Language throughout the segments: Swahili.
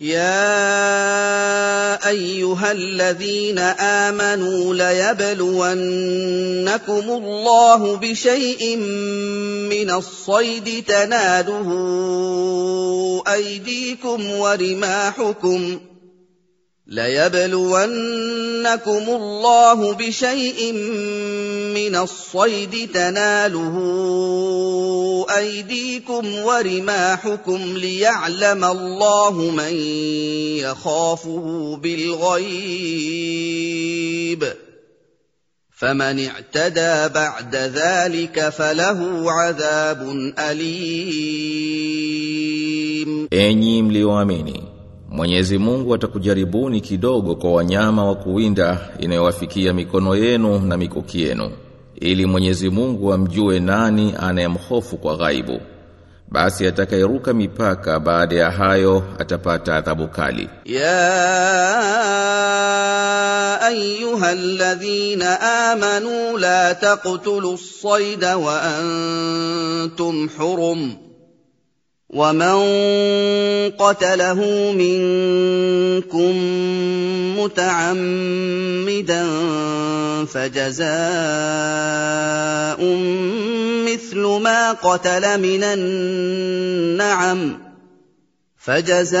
يا أيها الذين آمنوا ليبلونكم الله بشيء من الصيد تناله أيديكم ورماحكم ليبلونكم الله بشيء من الصيد تناله ايديكم ورماحكم ليعلم الله من يخافه بالغيب فمن اعتدى بعد ذلك فله عذاب اليم Enyi mlioamini Mwenyezi Mungu atakujaribuni kidogo kwa wanyama wa kuwinda inayowafikia mikono yenu na mikuki yenu ili Mwenyezi Mungu amjue nani anayemhofu kwa ghaibu. Basi atakayeruka mipaka baada ya hayo atapata adhabu kali. Ya ayyuhalladhina amanu la taqtulus sayda wa antum hurum. ومن قتله منكم متعمدا فجزاء مثل ما قتل من النعم فجزاء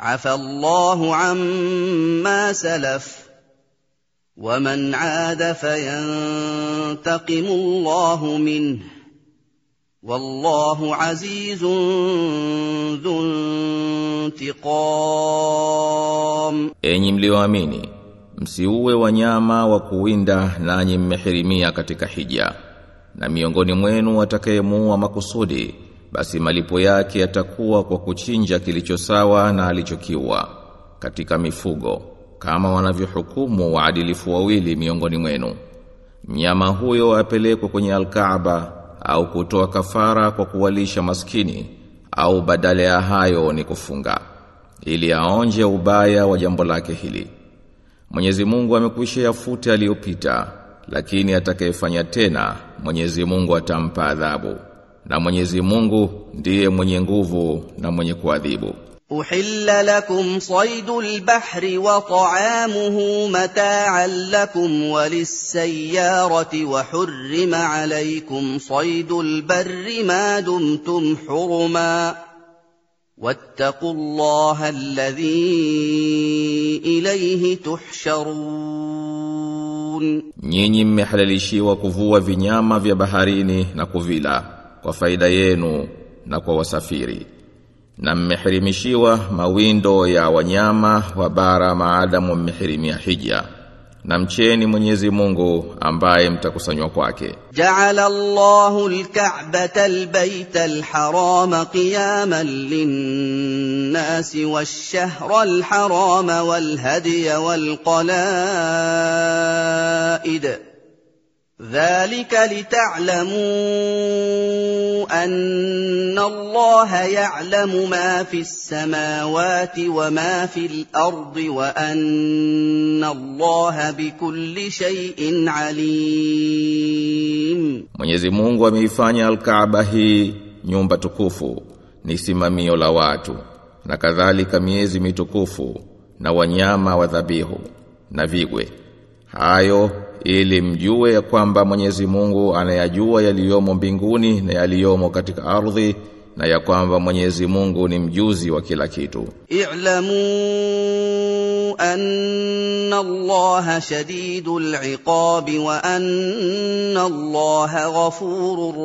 عفى الله عما سلف ومن عاد فينتقم الله منه والله عزيز ذو انتقام Enyi mlioamini msiuwe wanyama wa kuwinda nanyi mmehirimia katika hija na miongoni mwenu atakayemuua makusudi basi malipo yake yatakuwa kwa kuchinja kilicho sawa na alichokiwa katika mifugo kama wanavyohukumu waadilifu wawili miongoni mwenu. Mnyama huyo apelekwe kwenye alkaaba au kutoa kafara kwa kuwalisha maskini au badala ya hayo ni kufunga ili aonje ubaya wa jambo lake hili. Mwenyezi Mungu amekwisha yafute aliyopita lakini atakayefanya tena Mwenyezi Mungu atampa adhabu na Mwenyezi Mungu ndiye mwenye nguvu na mwenye kuadhibu. Uhilla lakum saydul bahri wa ta'amuhu mata'an lakum wa lis-sayyarati wa hurrima alaykum saydul barri ma dumtum hurma wattaqullaha alladhi ilayhi tuhsharun, nyinyi mmehalalishiwa kuvua vinyama vya baharini na kuvila kwa faida yenu na kwa wasafiri. Na mmehirimishiwa mawindo ya wanyama wa bara maadamu mmehirimia hija na mcheni Mwenyezi Mungu ambaye mtakusanywa kwake. Ja'ala Allahu al-Ka'bata al-Baita al-Harama qiyaman lin-nasi wash-shahra al-Harama wal-hadiya wal-qala'id. ذلك لتعلموا أن الله يعلم ما في السماوات وما في الأرض وأن الله بكل شيء عليم Mwenyezi Mungu ameifanya Al-Kaaba hii nyumba tukufu ni simamio la watu na kadhalika miezi mitukufu na wanyama wa dhabihu na vigwe hayo ili mjue ya kwamba Mwenyezi Mungu anayajua yaliyomo mbinguni na yaliyomo katika ardhi na ya kwamba Mwenyezi Mungu ni mjuzi wa kila kitu. I'lamu anna Allah shadidul iqabi wa anna Allah ghafurur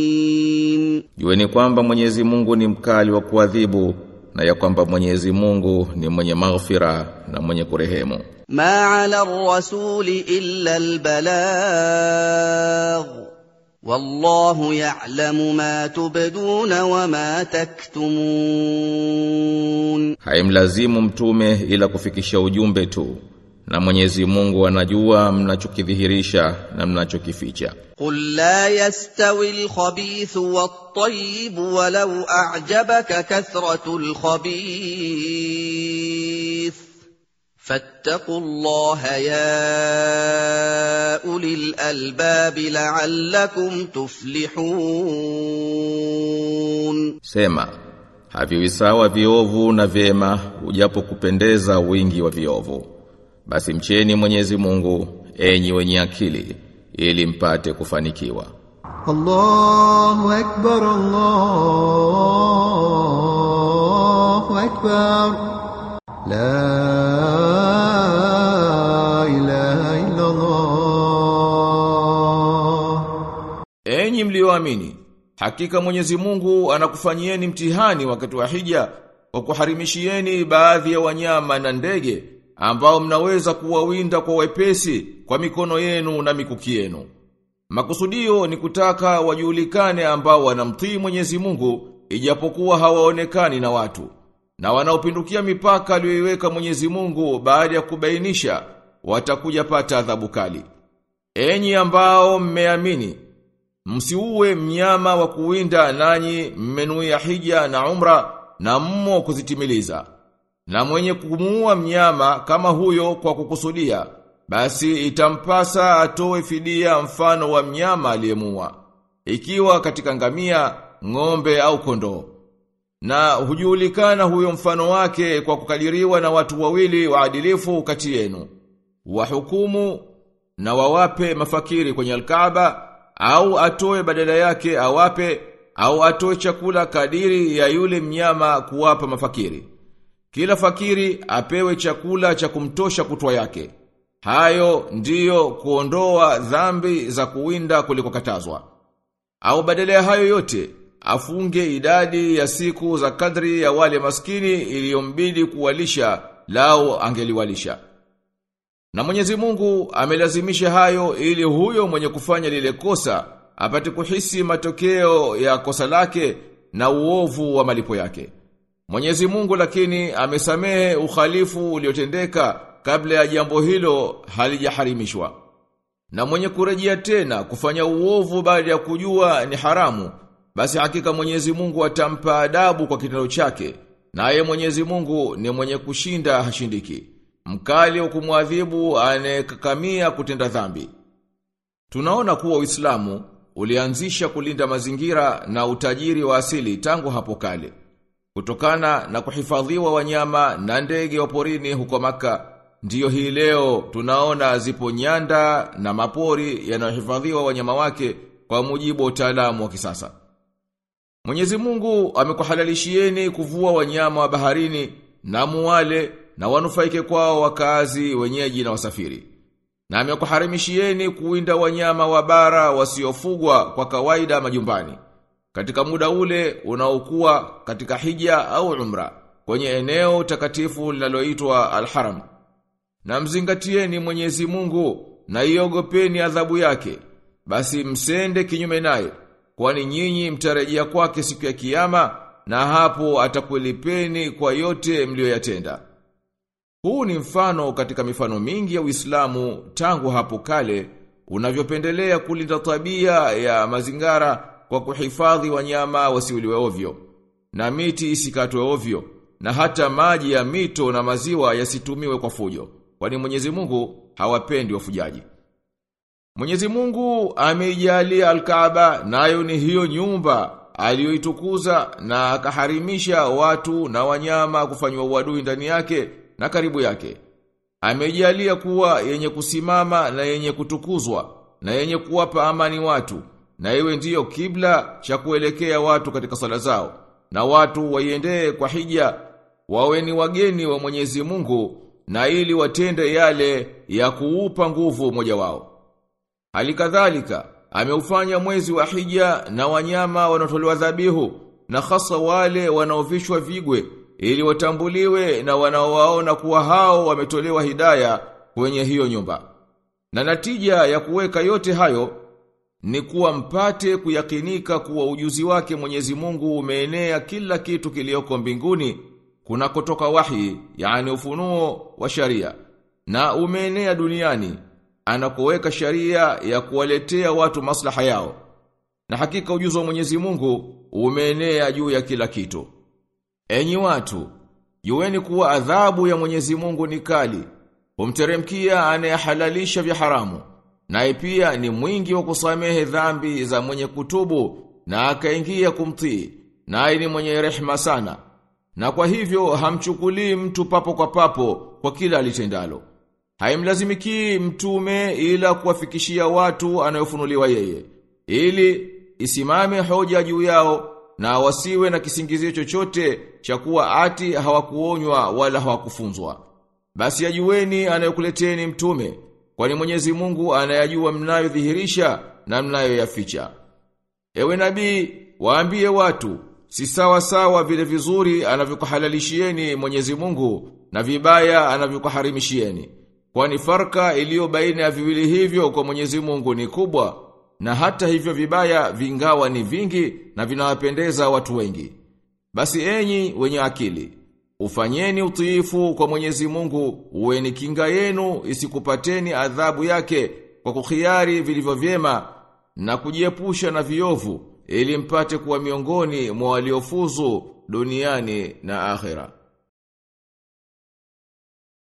rahim. Jueni kwamba Mwenyezi Mungu ni mkali wa kuadhibu na ya kwamba Mwenyezi Mungu ni mwenye maghfira na mwenye kurehemu. Ma ala rasuli illa albalagh. Wallahu ya'lamu ma tubduna wa ma taktumun, haimlazimu mtume ila kufikisha ujumbe tu na Mwenyezi Mungu anajua mnachokidhihirisha na mnachokificha. Qul la yastawi al-khabithu wat-tayyib walau a'jabaka kathratu al-khabith fattaqullaha ya ulil albab la'allakum tuflihun, sema haviwisawa viovu na vema ujapo kupendeza wingi wa viovu. Basi mcheni Mwenyezi Mungu enyi wenye akili ili mpate kufanikiwa. Allahu akbar Allahu akbar La ilaha illa Allah Enyi mlioamini hakika Mwenyezi Mungu anakufanyieni mtihani wakati wa hija kwa kuharimishieni baadhi ya wanyama na ndege ambao mnaweza kuwawinda kwa wepesi kwa mikono yenu na mikuki yenu. Makusudio ni kutaka wajulikane ambao wanamtii Mwenyezi Mungu ijapokuwa hawaonekani na watu. Na wanaopindukia mipaka aliyoiweka Mwenyezi Mungu baada ya kubainisha watakuja pata adhabu kali. Enyi ambao mmeamini, msiuwe mnyama wa kuwinda nanyi mmenuia hija na umra na mmo kuzitimiliza. Na mwenye kumuua mnyama kama huyo kwa kukusudia, basi itampasa atoe fidia mfano wa mnyama aliyemuua. Ikiwa katika ngamia, ng'ombe au kondoo. Na hujulikana huyo mfano wake kwa kukadiriwa na watu wawili waadilifu kati yenu. Wahukumu na wawape mafakiri kwenye alkaaba au atoe badala yake awape au atoe chakula kadiri ya yule mnyama kuwapa mafakiri. Kila fakiri apewe chakula cha kumtosha kutwa yake. Hayo ndiyo kuondoa dhambi za kuwinda kulikokatazwa. Au badala ya hayo yote, afunge idadi ya siku za kadri ya wale maskini iliyombidi kuwalisha lao angeliwalisha. Na Mwenyezi Mungu amelazimisha hayo ili huyo mwenye kufanya lile kosa apate kuhisi matokeo ya kosa lake na uovu wa malipo yake. Mwenyezi Mungu lakini amesamehe uhalifu uliotendeka kabla ya jambo hilo halijaharimishwa. Na mwenye kurejea tena kufanya uovu baada ya kujua ni haramu, basi hakika Mwenyezi Mungu atampa adabu kwa kitendo chake. Naye Mwenyezi Mungu ni mwenye kushinda hashindiki. Mkali wa kumwadhibu anayekakamia kutenda dhambi. Tunaona kuwa Uislamu ulianzisha kulinda mazingira na utajiri wa asili tangu hapo kale. Kutokana na kuhifadhiwa wanyama na ndege wa porini huko maka, ndiyo hii leo tunaona zipo nyanda na mapori yanayohifadhiwa wanyama wake kwa mujibu wa utaalamu wa kisasa. Mwenyezi Mungu amekuhalalishieni kuvua wanyama wa baharini na muwale na wanufaike kwao wakazi wenyeji na wasafiri. Na amekuharimishieni kuwinda wanyama wa bara wasiofugwa kwa kawaida majumbani. Katika muda ule unaokuwa katika hija au umra kwenye eneo takatifu linaloitwa Al-Haram. Na mzingatieni Mwenyezi Mungu na iogopeni adhabu yake. Basi msende kinyume naye, kwani nyinyi mtarejea kwake siku ya kiyama na hapo atakulipeni kwa yote mlioyatenda. Huu ni mfano katika mifano mingi ya Uislamu tangu hapo kale unavyopendelea kulinda tabia ya mazingara kwa kuhifadhi wanyama wasiuliwe ovyo na miti isikatwe ovyo na hata maji ya mito na maziwa yasitumiwe kwa fujo kwani Mwenyezi Mungu hawapendi wafujaji. Mwenyezi Mungu ameijalia Al-Kaaba nayo ni hiyo nyumba aliyoitukuza na akaharimisha watu na wanyama kufanywa uadui ndani yake na karibu yake. Amejalia kuwa yenye kusimama na yenye kutukuzwa na yenye kuwapa amani watu na iwe ndiyo kibla cha kuelekea watu katika sala zao na watu waiendee kwa hija wawe ni wageni wa Mwenyezi Mungu na ili watende yale ya kuupa nguvu mmoja wao. Halikadhalika ameufanya mwezi wa hija na wanyama wanaotolewa dhabihu na hasa wale wanaovishwa vigwe ili watambuliwe na wanaowaona kuwa hao wametolewa hidaya kwenye hiyo nyumba. Na natija ya kuweka yote hayo ni kuwa mpate kuyakinika kuwa ujuzi wake Mwenyezi Mungu umeenea kila kitu kilioko mbinguni kunakotoka wahi, yani ufunuo wa sharia, na umeenea duniani anakoweka sharia ya kuwaletea watu maslaha yao. Na hakika ujuzi wa Mwenyezi Mungu umeenea juu ya kila kitu. Enyi watu, jueni kuwa adhabu ya Mwenyezi Mungu ni kali. Humteremkia anayehalalisha vya haramu. Naye pia ni mwingi wa kusamehe dhambi za mwenye kutubu na akaingia kumtii. Naye ni mwenye rehema sana. Na kwa hivyo hamchukulii mtu papo kwa papo kwa kila alitendalo. Haimlazimiki mtume ila kuwafikishia watu anayofunuliwa yeye. Ili isimame hoja juu yao na wasiwe na kisingizio chochote cha kuwa ati hawakuonywa wala hawakufunzwa. Basi ajueni anayokuleteni mtume, kwani Mwenyezi Mungu anayajua mnayodhihirisha na mnayoyaficha. Ewe nabii, waambie watu, si sawa sawa vile vizuri anavyokuhalalishieni Mwenyezi Mungu na vibaya anavyokuharimishieni. Kwani farka iliyo baina ya viwili hivyo kwa Mwenyezi Mungu ni kubwa na hata hivyo vibaya vingawa ni vingi na vinawapendeza watu wengi. Basi enyi wenye akili, ufanyeni utiifu kwa Mwenyezi Mungu, uwe ni kinga yenu isikupateni adhabu yake kwa kukhiari vilivyo vyema na kujiepusha na viovu ili mpate kuwa miongoni mwa waliofuzu duniani na akhera.